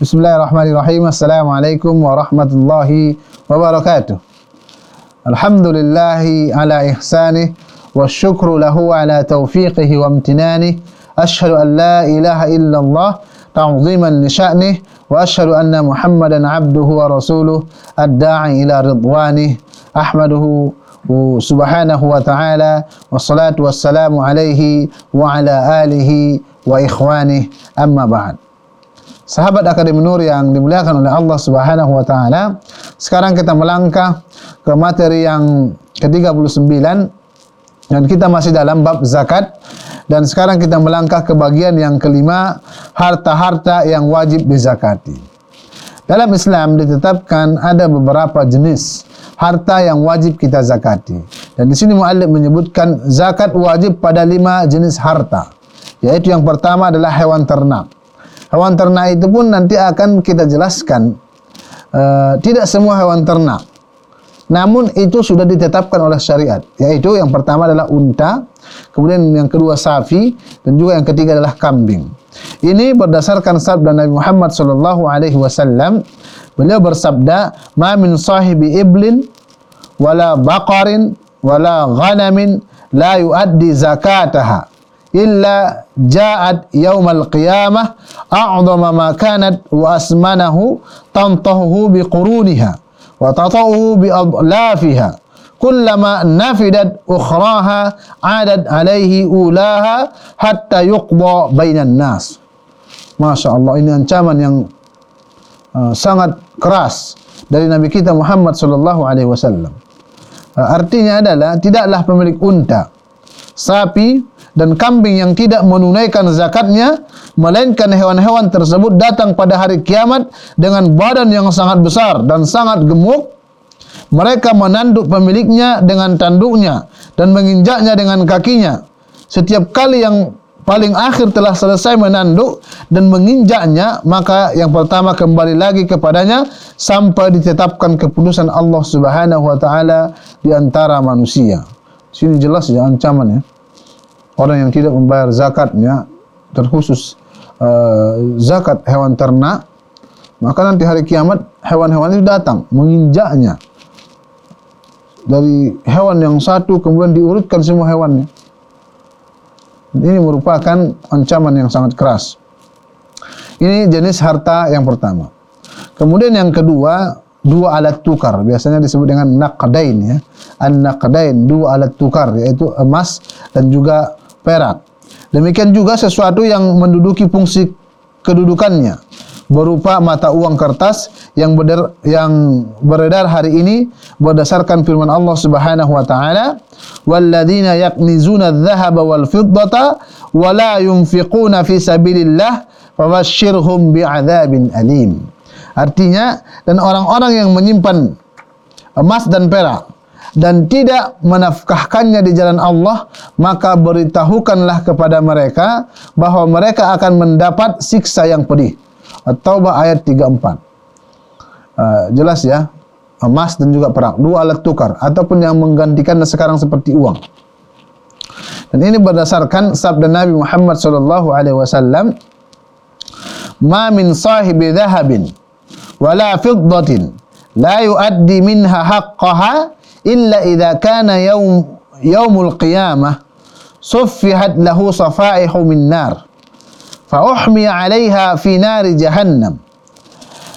بسم الله الرحمن الرحيم السلام عليكم ورحمة الله وبركاته الحمد لله على إحسانه والشكر له على توفيقه وامتنانه أشهد أن لا إله إلا الله تعظيما لشأنه وأشهد أن محمدا عبده ورسوله الداعي إلى رضوانه أحمده سبحانه وتعالى والصلاة والسلام عليه وعلى آله وإخوانه أما بعد Sahabat Akademi Nur yang dimuliakan oleh Allah Subhanahu wa taala. Sekarang kita melangkah ke materi yang ke-39 dan kita masih dalam bab zakat dan sekarang kita melangkah ke bagian yang kelima harta-harta yang wajib dizakati. Dalam Islam ditetapkan ada beberapa jenis harta yang wajib kita zakati. Dan di sini muallif menyebutkan zakat wajib pada lima jenis harta. Yaitu yang pertama adalah hewan ternak. Hewan ternak itu pun nanti akan kita jelaskan. Uh, tidak semua hewan ternak. Namun itu sudah ditetapkan oleh syariat. Yaitu yang pertama adalah unta, kemudian yang kedua sapi, dan juga yang ketiga adalah kambing. Ini berdasarkan sabda Nabi Muhammad sallallahu alaihi wasallam. Beliau bersabda, "Ma min sahibi iblin wala baqarin wala ghanamin la yuaddi zakataha." Illa ja'at yaumal qiyamah a'dhama ma kanat wa asmanahu tantahu bi quruniha wa tatahu bi adlafiha kullama nafidat ukhraha adat alaihi ulaha hatta yuqda bainan nas Masya Allah ini ancaman yang uh, sangat keras dari Nabi kita Muhammad sallallahu alaihi wasallam. Uh, artinya adalah tidaklah pemilik unta, sapi dan kambing yang tidak menunaikan zakatnya melainkan hewan-hewan tersebut datang pada hari kiamat dengan badan yang sangat besar dan sangat gemuk. Mereka menanduk pemiliknya dengan tanduknya dan menginjaknya dengan kakinya. Setiap kali yang paling akhir telah selesai menanduk dan menginjaknya maka yang pertama kembali lagi kepadanya sampai ditetapkan keputusan Allah Subhanahu wa taala di antara manusia. Sini jelas ya ancaman ya orang yang tidak membayar zakatnya terkhusus uh, zakat hewan ternak maka nanti hari kiamat hewan-hewan itu datang menginjaknya. Dari hewan yang satu kemudian diurutkan semua hewannya. Ini merupakan ancaman yang sangat keras. Ini jenis harta yang pertama. Kemudian yang kedua dua alat tukar. Biasanya disebut dengan naqdain ya. An naqdain dua alat tukar yaitu emas dan juga perak. Demikian juga sesuatu yang menduduki fungsi kedudukannya berupa mata uang kertas yang berdar, yang beredar hari ini berdasarkan firman Allah Subhanahu wa taala walladzina yaknizuna adh-dhahaba wal fiddata wa la yunfiquna fi sabilillah fabashshirhum bi'adzabin alim artinya dan orang-orang yang menyimpan emas dan perak dan tidak menafkahkannya di jalan Allah, maka beritahukanlah kepada mereka bahwa mereka akan mendapat siksa yang pedih. At-Taubah ayat 34. Uh, jelas ya, emas dan juga perak, dua alat tukar ataupun yang menggantikan sekarang seperti uang. Dan ini berdasarkan sabda Nabi Muhammad sallallahu alaihi wasallam, "Ma min sahibi dhahabin wala fiddatin la yuaddi minha haqqaha illa idza kana yaum yaumul qiyamah suffihat lahu safaihu min nar fa uhmiya 'alaiha fi nari jahannam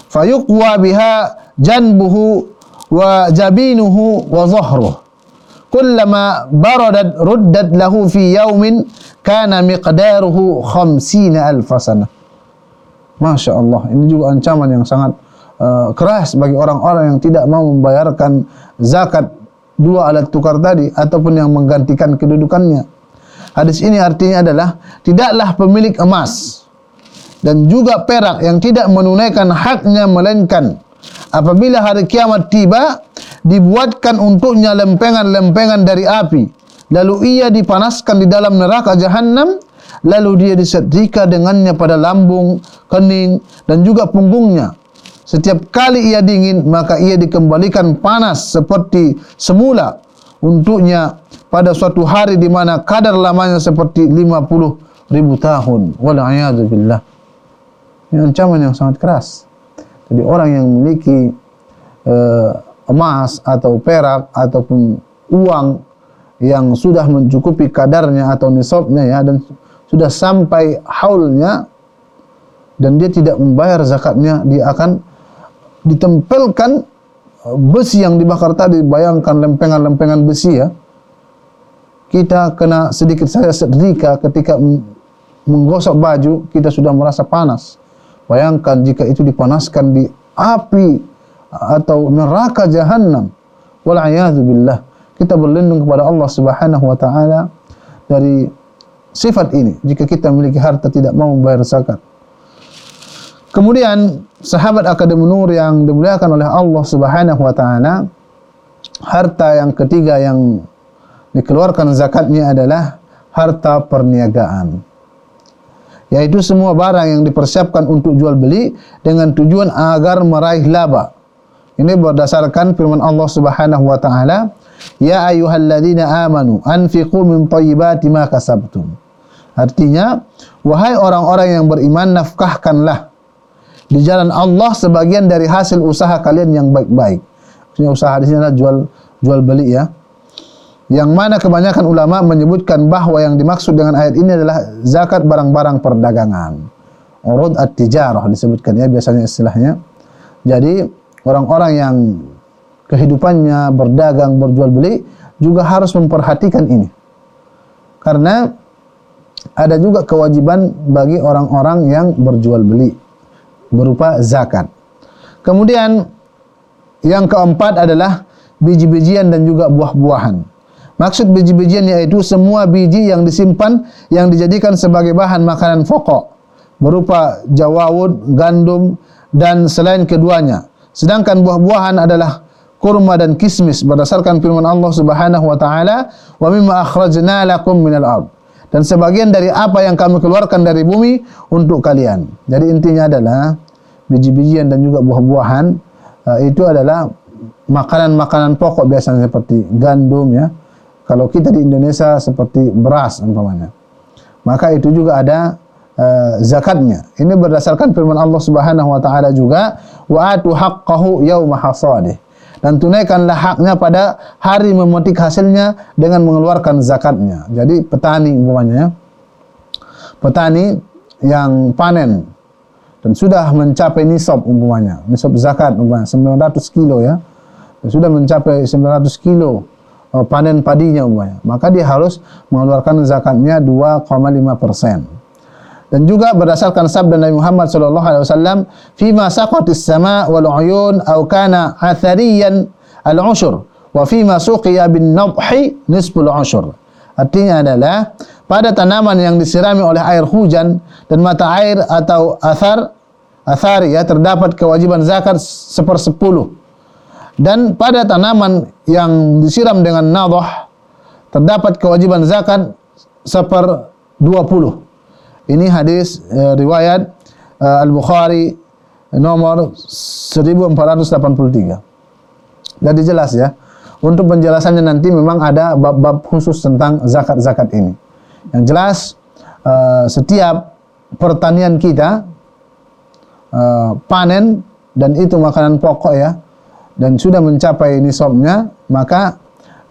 fayuqwa biha janbuhu wa jabinuhu wa dhahruhu kullama baradat ruddat lahu fi yaumin kana miqdaruhu khamsina alf sanah Masya Allah ini juga ancaman yang sangat uh, keras bagi orang-orang yang tidak mau membayarkan zakat dua alat tukar tadi ataupun yang menggantikan kedudukannya. Hadis ini artinya adalah tidaklah pemilik emas dan juga perak yang tidak menunaikan haknya melainkan apabila hari kiamat tiba dibuatkan untuknya lempengan-lempengan dari api lalu ia dipanaskan di dalam neraka jahanam lalu dia disetrika dengannya pada lambung, kening dan juga punggungnya setiap kali ia dingin, maka ia dikembalikan panas seperti semula untuknya pada suatu hari di mana kadar lamanya seperti 50 ribu tahun. Wal'ayadu billah. Ini ancaman yang sangat keras. Jadi orang yang memiliki uh, emas atau perak ataupun uang yang sudah mencukupi kadarnya atau nisabnya ya dan sudah sampai haulnya dan dia tidak membayar zakatnya dia akan ditempelkan uh, besi yang dibakar tadi bayangkan lempengan-lempengan besi ya. Kita kena sedikit saja sedika ketika menggosok baju kita sudah merasa panas. Bayangkan jika itu dipanaskan di api atau neraka jahanam wal billah. Kita berlindung kepada Allah Subhanahu wa taala dari sifat ini. Jika kita memiliki harta tidak mau membayar zakat kemudian sahabat akademi nur yang dimuliakan oleh Allah Subhanahu wa taala harta yang ketiga yang dikeluarkan zakatnya adalah harta perniagaan. Yaitu semua barang yang dipersiapkan untuk jual beli dengan tujuan agar meraih laba. Ini berdasarkan firman Allah Subhanahu wa taala, "Ya ayyuhalladzina amanu anfiqu min thayyibati ma kasabtum." Artinya, wahai orang-orang yang beriman, nafkahkanlah di jalan Allah sebagian dari hasil usaha kalian yang baik-baik. Maksudnya usaha di sini adalah jual jual beli ya yang mana kebanyakan ulama menyebutkan bahwa yang dimaksud dengan ayat ini adalah zakat barang-barang perdagangan. Urud at-tijarah disebutkan ya biasanya istilahnya. Jadi orang-orang yang kehidupannya berdagang, berjual beli juga harus memperhatikan ini. Karena ada juga kewajiban bagi orang-orang yang berjual beli berupa zakat. Kemudian yang keempat adalah biji-bijian dan juga buah-buahan. Maksud biji-bijian yaitu semua biji yang disimpan yang dijadikan sebagai bahan makanan pokok berupa jawawud, gandum dan selain keduanya. Sedangkan buah-buahan adalah kurma dan kismis berdasarkan firman Allah Subhanahu wa taala, "Wa mimma akhrajna lakum minal ard." Dan sebagian dari apa yang kami keluarkan dari bumi untuk kalian. Jadi intinya adalah biji-bijian dan juga buah-buahan uh, itu adalah makanan-makanan pokok biasanya seperti gandum ya, kalau kita di Indonesia seperti beras umpamanya. Maka itu juga ada uh, zakatnya. Ini berdasarkan firman Allah Subhanahu wa taala juga wa atu haqqahu yauma hasadih. Dan tunaikanlah haknya pada hari memetik hasilnya dengan mengeluarkan zakatnya. Jadi petani umpamanya petani yang panen dan sudah mencapai nisab umpamanya, nisab zakat umpamanya 900 kilo ya. Dan sudah mencapai 900 kilo uh, panen padinya umpamanya, maka dia harus mengeluarkan zakatnya 2,5 persen. Dan juga berdasarkan sabda Nabi Muhammad sallallahu alaihi wasallam, "Fima saqatis sama wal uyun aw kana athariyan al-ushur wa fima suqiya bin nadhi nisful ushur." Artinya adalah pada tanaman yang disirami oleh air hujan dan mata air atau athar athari ya terdapat kewajiban zakat sepersepuluh dan pada tanaman yang disiram dengan nadah terdapat kewajiban zakat seper 20. Ini hadis eh, riwayat eh, Al-Bukhari nomor 1483. Jadi jelas ya. Untuk penjelasannya nanti memang ada bab-bab khusus tentang zakat-zakat ini. Yang jelas eh, setiap pertanian kita eh, panen dan itu makanan pokok ya dan sudah mencapai nisabnya, maka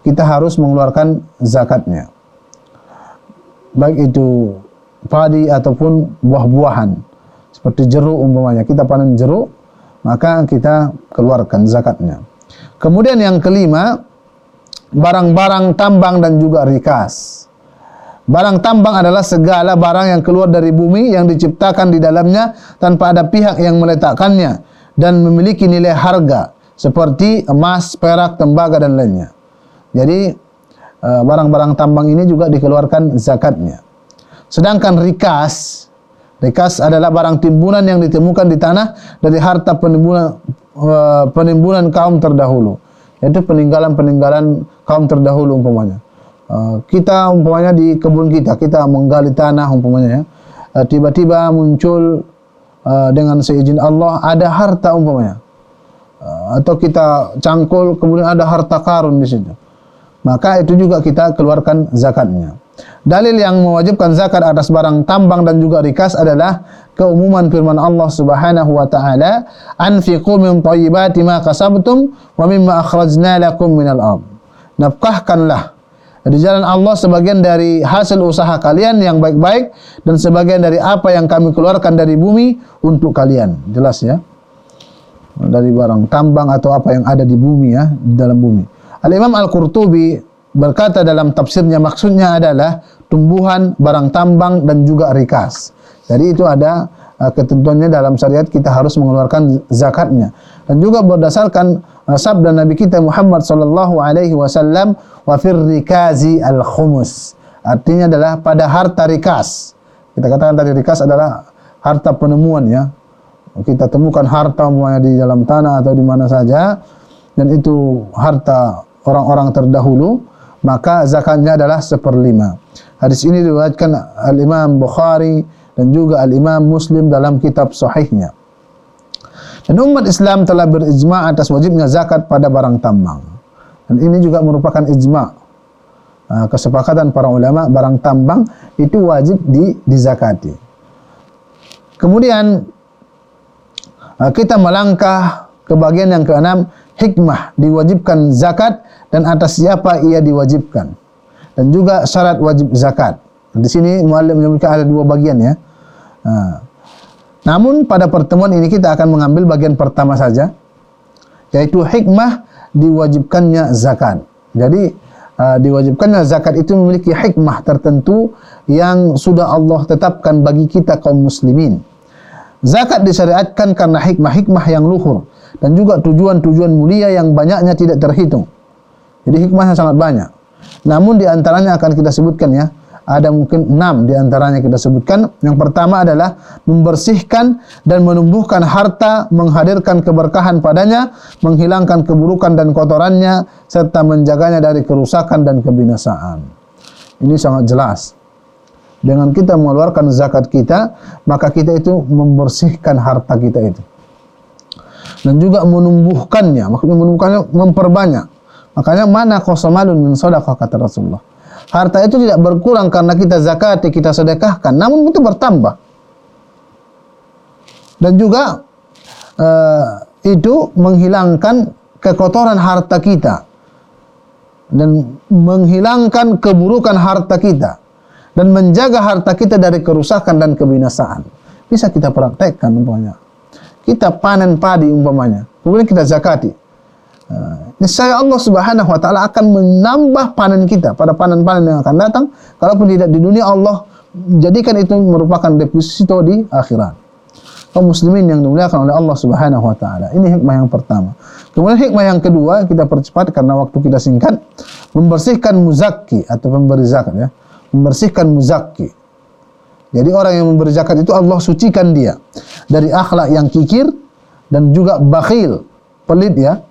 kita harus mengeluarkan zakatnya. Baik itu padi ataupun buah-buahan. Seperti jeruk umpamanya, kita panen jeruk, maka kita keluarkan zakatnya. Kemudian yang kelima, barang-barang tambang dan juga rikas. Barang tambang adalah segala barang yang keluar dari bumi yang diciptakan di dalamnya tanpa ada pihak yang meletakkannya dan memiliki nilai harga seperti emas, perak, tembaga dan lainnya. Jadi eh, barang-barang tambang ini juga dikeluarkan zakatnya. Sedangkan rikas, rikas adalah barang timbunan yang ditemukan di tanah dari harta penimbunan eh, penimbunan kaum terdahulu. Yaitu peninggalan-peninggalan kaum terdahulu umpamanya. Eh, kita umpamanya di kebun kita, kita menggali tanah umpamanya ya. Tiba-tiba muncul dengan seizin Allah ada harta umpamanya atau kita cangkul kemudian ada harta karun di situ. Maka itu juga kita keluarkan zakatnya. Dalil yang mewajibkan zakat atas barang tambang dan juga rikas adalah keumuman firman Allah Subhanahu wa taala, "Anfiqu min thayyibati ma kasabtum wa mimma akhrajna lakum minal ardh." Nafkahkanlah di jalan Allah sebagian dari hasil usaha kalian yang baik-baik dan sebagian dari apa yang kami keluarkan dari bumi untuk kalian. Jelas ya. Dari barang tambang atau apa yang ada di bumi ya, di dalam bumi. Al-Imam Al-Qurtubi berkata dalam tafsirnya maksudnya adalah tumbuhan, barang tambang dan juga rikas. Jadi itu ada uh, ketentuannya dalam syariat kita harus mengeluarkan zakatnya. Dan juga berdasarkan uh, sabda Nabi kita Muhammad sallallahu alaihi wasallam wa rikazi al khumus. Artinya adalah pada harta rikas. Kita katakan tadi rikas adalah harta penemuan ya. Kita temukan harta semuanya di dalam tanah atau di mana saja dan itu harta orang-orang terdahulu maka zakatnya adalah seperlima. Hadis ini diriwayatkan Al-Imam Bukhari dan juga Al-Imam Muslim dalam kitab sahihnya. Dan umat Islam telah berijma atas wajibnya zakat pada barang tambang. Dan ini juga merupakan ijma. Ah, kesepakatan para ulama barang tambang itu wajib di dizakati. Kemudian ah, kita melangkah ke bagian yang keenam hikmah diwajibkan zakat dan atas siapa ia diwajibkan dan juga syarat wajib zakat. Di sini muallim menyebutkan ada dua bagian ya. Nah, namun pada pertemuan ini kita akan mengambil bagian pertama saja yaitu hikmah diwajibkannya zakat. Jadi uh, diwajibkannya zakat itu memiliki hikmah tertentu yang sudah Allah tetapkan bagi kita kaum muslimin. Zakat disyariatkan karena hikmah-hikmah yang luhur dan juga tujuan-tujuan mulia yang banyaknya tidak terhitung. Jadi hikmahnya sangat banyak. Namun di antaranya akan kita sebutkan ya, ada mungkin enam di antaranya kita sebutkan. Yang pertama adalah membersihkan dan menumbuhkan harta, menghadirkan keberkahan padanya, menghilangkan keburukan dan kotorannya, serta menjaganya dari kerusakan dan kebinasaan. Ini sangat jelas. Dengan kita mengeluarkan zakat kita, maka kita itu membersihkan harta kita itu dan juga menumbuhkannya maksudnya menumbuhkannya memperbanyak. Makanya mana kosomalun min sadaqah kata Rasulullah. Harta itu tidak berkurang karena kita zakati kita sedekahkan. Namun itu bertambah. Dan juga uh, itu menghilangkan kekotoran harta kita. Dan menghilangkan keburukan harta kita. Dan menjaga harta kita dari kerusakan dan kebinasaan. Bisa kita praktekkan umpamanya kita panen padi umpamanya, kemudian kita zakati. Uh, niscaya Allah Subhanahu wa taala akan menambah panen kita pada panen-panen yang akan datang. Kalaupun tidak di dunia Allah jadikan itu merupakan deposito di akhirat. Kaum muslimin yang dimuliakan oleh Allah Subhanahu wa taala. Ini hikmah yang pertama. Kemudian hikmah yang kedua kita percepat karena waktu kita singkat, membersihkan muzakki atau pemberi zakat ya. Membersihkan muzakki. Jadi orang yang memberi zakat itu Allah sucikan dia dari akhlak yang kikir dan juga bakhil, pelit ya.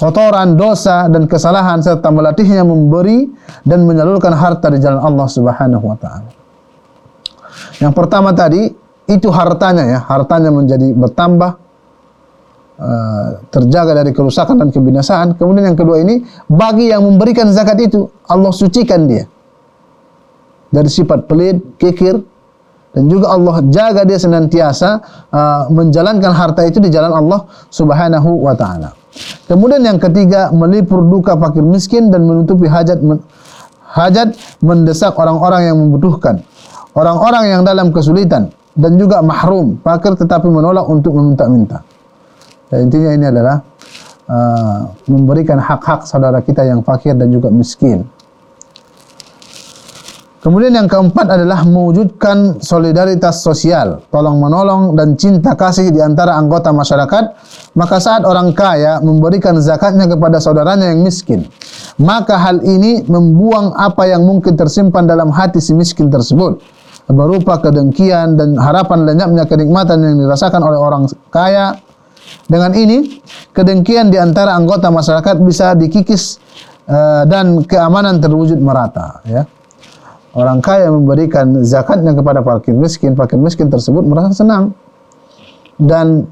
Kotoran, dosa dan kesalahan serta melatihnya memberi dan menyalurkan harta di jalan Allah Subhanahu wa taala. Yang pertama tadi itu hartanya ya, hartanya menjadi bertambah uh, terjaga dari kerusakan dan kebinasaan. Kemudian yang kedua ini bagi yang memberikan zakat itu Allah sucikan dia dari sifat pelit, kikir, dan juga Allah jaga dia senantiasa uh, menjalankan harta itu di jalan Allah Subhanahu wa taala. Kemudian yang ketiga melipur duka fakir miskin dan menutupi hajat men hajat mendesak orang-orang yang membutuhkan. Orang-orang yang dalam kesulitan dan juga mahrum, fakir tetapi menolak untuk meminta-minta. intinya ini adalah uh, memberikan hak-hak saudara kita yang fakir dan juga miskin. Kemudian yang keempat adalah mewujudkan solidaritas sosial, tolong menolong dan cinta kasih di antara anggota masyarakat. Maka saat orang kaya memberikan zakatnya kepada saudaranya yang miskin, maka hal ini membuang apa yang mungkin tersimpan dalam hati si miskin tersebut berupa kedengkian dan harapan lenyapnya kenikmatan yang dirasakan oleh orang kaya. Dengan ini, kedengkian di antara anggota masyarakat bisa dikikis uh, dan keamanan terwujud merata, ya. Orang kaya memberikan zakatnya kepada fakir miskin, fakir miskin tersebut merasa senang. Dan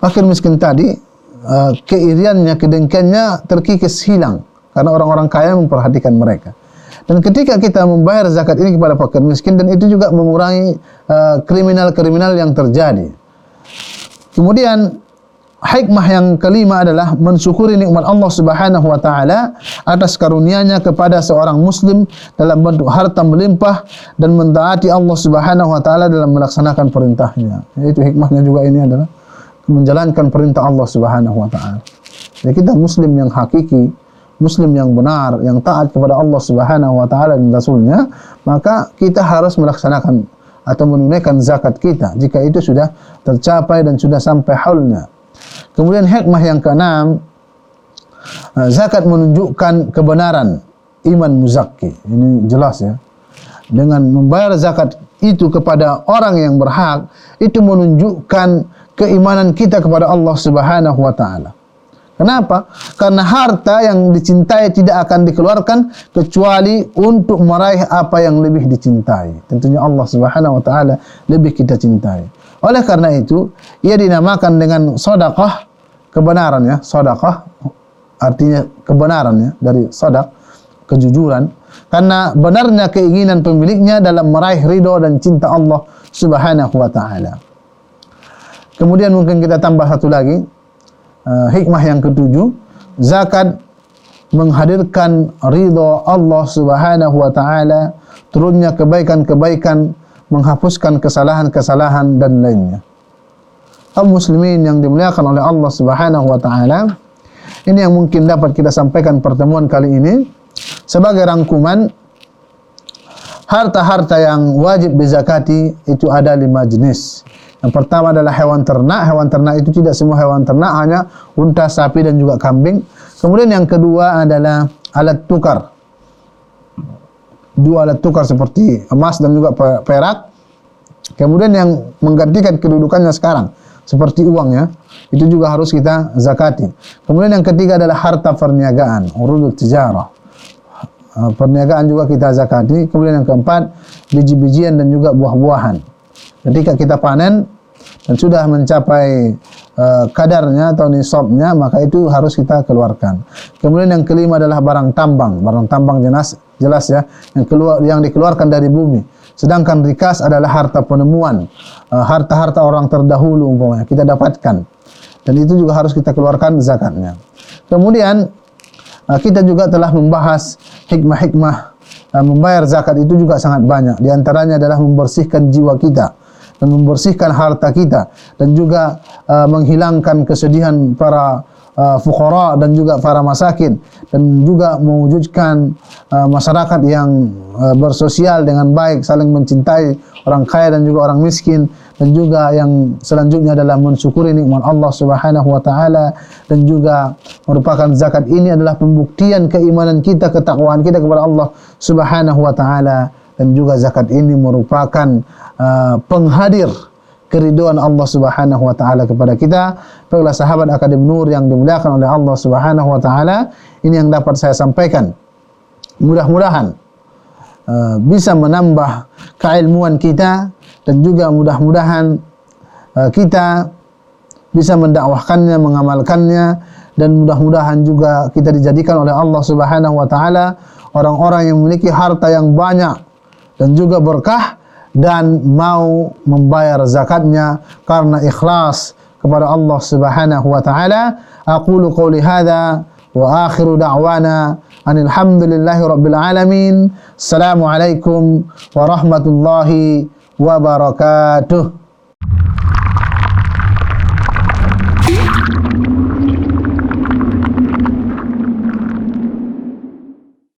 fakir miskin tadi uh, keiriannya, kedengkiannya terkikis hilang karena orang-orang kaya memperhatikan mereka. Dan ketika kita membayar zakat ini kepada fakir miskin dan itu juga mengurangi uh, kriminal-kriminal uh, yang terjadi. Kemudian hikmah yang kelima adalah mensyukuri nikmat Allah Subhanahu wa taala atas karunia-Nya kepada seorang muslim dalam bentuk harta melimpah dan mentaati Allah Subhanahu wa taala dalam melaksanakan perintahnya. Itu hikmahnya juga ini adalah menjalankan perintah Allah Subhanahu wa taala. Jadi kita muslim yang hakiki muslim yang benar, yang taat kepada Allah Subhanahu wa taala dan rasulnya, maka kita harus melaksanakan atau menunaikan zakat kita jika itu sudah tercapai dan sudah sampai haulnya. Kemudian hikmah yang keenam, eh, zakat menunjukkan kebenaran iman muzakki. Ini jelas ya. Dengan membayar zakat itu kepada orang yang berhak, itu menunjukkan keimanan kita kepada Allah Subhanahu wa taala. Kenapa? Karena harta yang dicintai tidak akan dikeluarkan kecuali untuk meraih apa yang lebih dicintai. Tentunya Allah Subhanahu wa taala lebih kita cintai. Oleh karena itu, ia dinamakan dengan sedekah kebenaran ya, sedekah artinya kebenaran ya dari sedek kejujuran karena benarnya keinginan pemiliknya dalam meraih ridho dan cinta Allah Subhanahu wa taala. Kemudian mungkin kita tambah satu lagi uh, hikmah yang ketujuh, zakat menghadirkan ridha Allah Subhanahu wa taala, turunnya kebaikan-kebaikan, menghapuskan kesalahan-kesalahan dan lainnya. Kaum muslimin yang dimuliakan oleh Allah Subhanahu wa taala, ini yang mungkin dapat kita sampaikan pertemuan kali ini sebagai rangkuman harta-harta yang wajib dizakati itu ada lima jenis. Yang pertama adalah hewan ternak. Hewan ternak itu tidak semua hewan ternak, hanya unta, sapi dan juga kambing. Kemudian yang kedua adalah alat tukar. Dua alat tukar seperti emas dan juga perak. Kemudian yang menggantikan kedudukannya sekarang seperti uang ya. Itu juga harus kita zakati. Kemudian yang ketiga adalah harta perniagaan, urudut tijarah. Perniagaan juga kita zakati. Kemudian yang keempat, biji-bijian dan juga buah-buahan. Ketika kita panen dan sudah mencapai uh, kadarnya atau nisabnya, maka itu harus kita keluarkan. Kemudian yang kelima adalah barang tambang. Barang tambang jelas jelas ya, yang keluar yang dikeluarkan dari bumi. Sedangkan rikas adalah harta penemuan, uh, harta-harta orang terdahulu umpamanya kita dapatkan. Dan itu juga harus kita keluarkan zakatnya. Kemudian uh, kita juga telah membahas hikmah-hikmah uh, membayar zakat itu juga sangat banyak. Di antaranya adalah membersihkan jiwa kita dan membersihkan harta kita dan juga menghilangkan kesedihan para uh, dan juga para masakin dan juga mewujudkan uh, masyarakat yang uh, bersosial dengan baik saling mencintai orang kaya dan juga orang miskin dan juga yang selanjutnya adalah mensyukuri nikmat Allah Subhanahu wa taala dan juga merupakan zakat ini adalah pembuktian keimanan kita ketakwaan kita kepada Allah Subhanahu wa taala dan juga zakat ini merupakan uh, penghadir keriduan Allah Subhanahu wa taala kepada kita. Baiklah sahabat Akademi Nur yang dimuliakan oleh Allah Subhanahu wa taala, ini yang dapat saya sampaikan. Mudah-mudahan uh, bisa menambah keilmuan kita dan juga mudah-mudahan uh, kita bisa mendakwahkannya, mengamalkannya dan mudah-mudahan juga kita dijadikan oleh Allah Subhanahu wa taala orang-orang yang memiliki harta yang banyak dan juga berkah dan mau membayar zakatnya karena ikhlas kepada Allah Subhanahu wa taala. Aqulu qawli hadza wa akhiru da'wana anil rabbil alamin. Assalamualaikum warahmatullahi wabarakatuh.